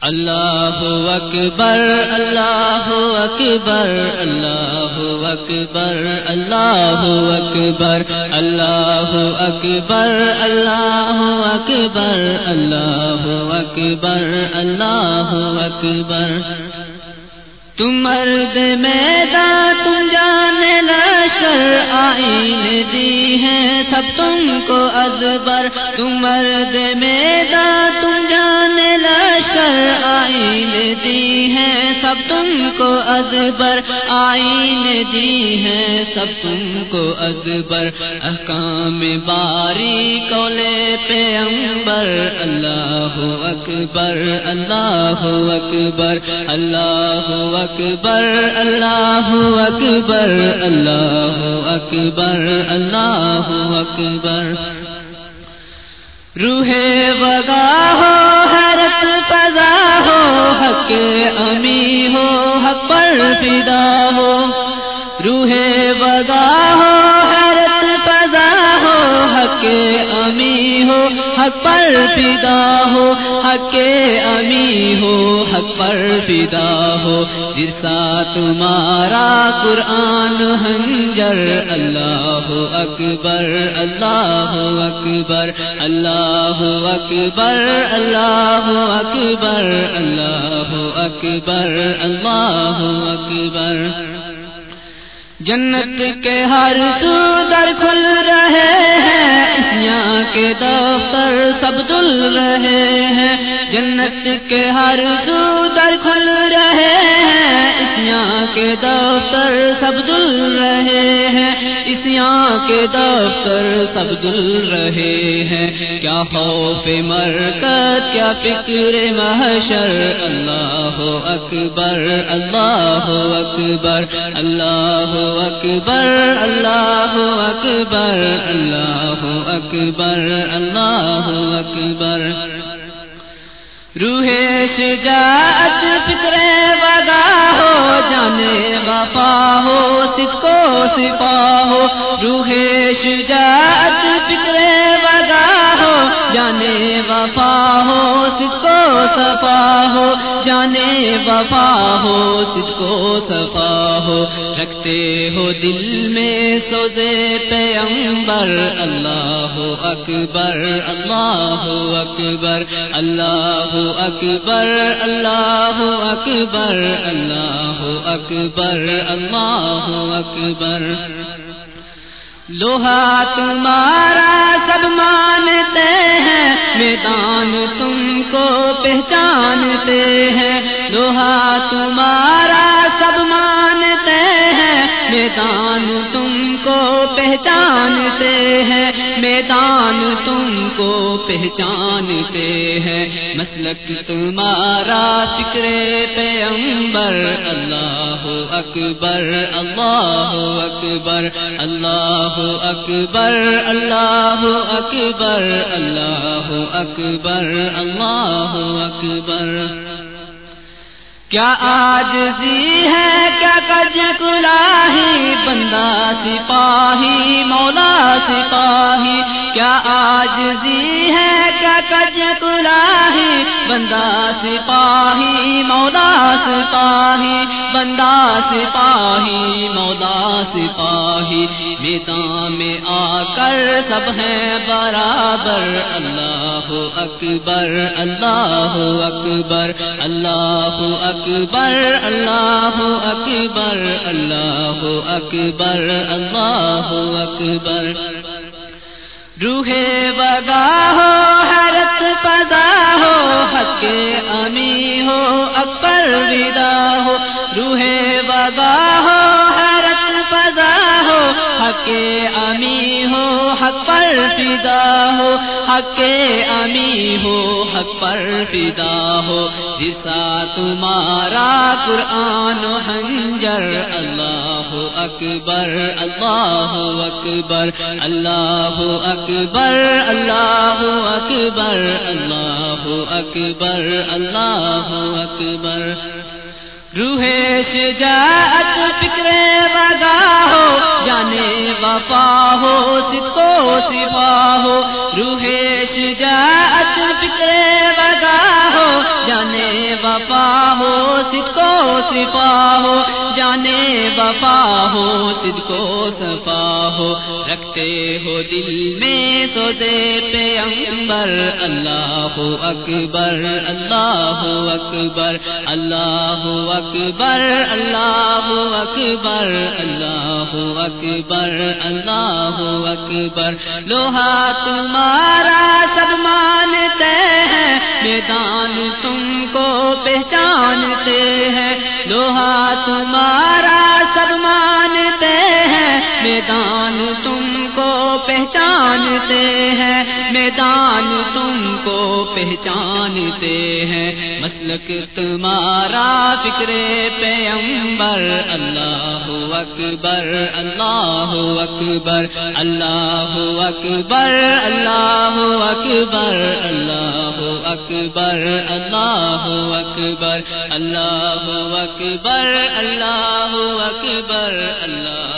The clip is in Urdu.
اللہ اکبر اللہ اکبر اللہ اکبر اللہ اکبر اللہ اکبر اللہ اکبر اللہ اکبر اللہ اکبر۔ تم مرد میدان تم جان لشکر، آئین دی ہے سب تم کو ازبر تم مرد میدان تم جان لشکر آئین دی ہے، سب تم کو ازبر آئین دی ہے۔ سب تم کو ازبر احکام باری کولے پہ امبر اللہ اکبر اللہ اکبر اللہ اکبر اللہ اکبر اللہ اکبر اللہ اکبر۔ روح وگا ہو کے امی ہو حق پر فدا ہو روح بگا ہو حق امی ہو، حق پر فدا ہو، حق امی ہو، حق پر فدا ہو۔ ارسا تمہارا قرآن ہنجر، اللہ اکبر اللہ اکبر اللہ اکبر اللہ اکبر اللہ اکبر اللہ اکبر۔ جنت کے ہر سو در کھل رہے ہیں، یہاں کے دفتر سب دل رہے ہیں۔ جنت کے ہر سو در کھل رہے ہیں، یہاں کے دفتر سب دل رہے ہیں کے دفتر سب دل رہے ہیں۔ کیا خوف مرکت، کیا فکر محشر۔ اللہ اکبر اللہ اکبر اللہ اکبر اللہ اکبر اللہ اکبر اللہ اکبر۔ روح شجاعت فکر وفا ہو سد کو سپا ہو۔ روح شجاعت فکر وگا جانے وفا ہو سد کو صفا ہو۔ جانے وفا ہو سد کو صفا ہو۔ رکھتے ہو دل میں سوزے پیمبر اللہ اکبر اللہ اکبر اللہ اکبر اللہ اکبر اللہ اکبر اللہ اکبر۔ لوہا تمہارا سب مانتے ہیں، میدان تم کو پہچانتے ہیں۔ لوہا تمہارا سب مانتے ہیں، میدان تم کو پہچانتے ہیں۔ میدان تم کو پہچانتے ہیں۔ مسلک تمہارا فکر پیمبر اللہ اکبر اللہ اکبر اللہ اکبر اللہ اکبر اللہ اکبر اللہ اکبر۔ کیا آجزی ہے؟ کیا کج کلاہی؟ بندہ سپاہی مولا سپاہی کیا آجزی ہے؟ کیا کج بندہ سپاہی، مولا سپاہی، بندہ سپاہی، مولا سپاہی۔ میدان میں آ کر سب ہیں برابر۔ اللہ اکبر اللہ اکبر اللہ اکبر اللہ اکبر اللہ اکبر اللہ اکبر۔ روح وگا ہو پدا ہو، حق امی ہو، اکبر ودا ہو، روح وگا ہو حرت پدا ہو، حق امی ہو، حق پر فدا ہو، حق امی ہو، حق پر فدا ہو۔ رسا تمہارا قرآن ہنجر اللہ اکبر، اللہ اکبر اللہ اکبر اللہ اکبر اللہ اکبر اللہ اکبر۔ روح شجاعت فکر وگا ہو، جانے وفا ہو سکو سپا ہو۔ کو صفا ہو، جانے وفا ہو کو صفا ہو۔ رکھتے ہو دل میں سوزے پہ امبر اللہ اکبر اللہ اکبر اللہ اکبر اللہ اکبر اللہ اکبر اللہ اکبر۔ لوہا تمہارا سب مانتے ہیں، میدان تم پہچانتے ہیں۔ لوہا تمہارا سب مانتے ہیں۔ میدان تم کو پہچانتے ہیں۔ میدان کو پہچانتے ہیں۔ مسلک تمہارا فکر پیمبر اللہ اکبر اللہ اکبر اللہ اکبر اللہ اکبر اللہ اکبر اللہ اکبر اللہ اکبر اللہ اکبر، اللہ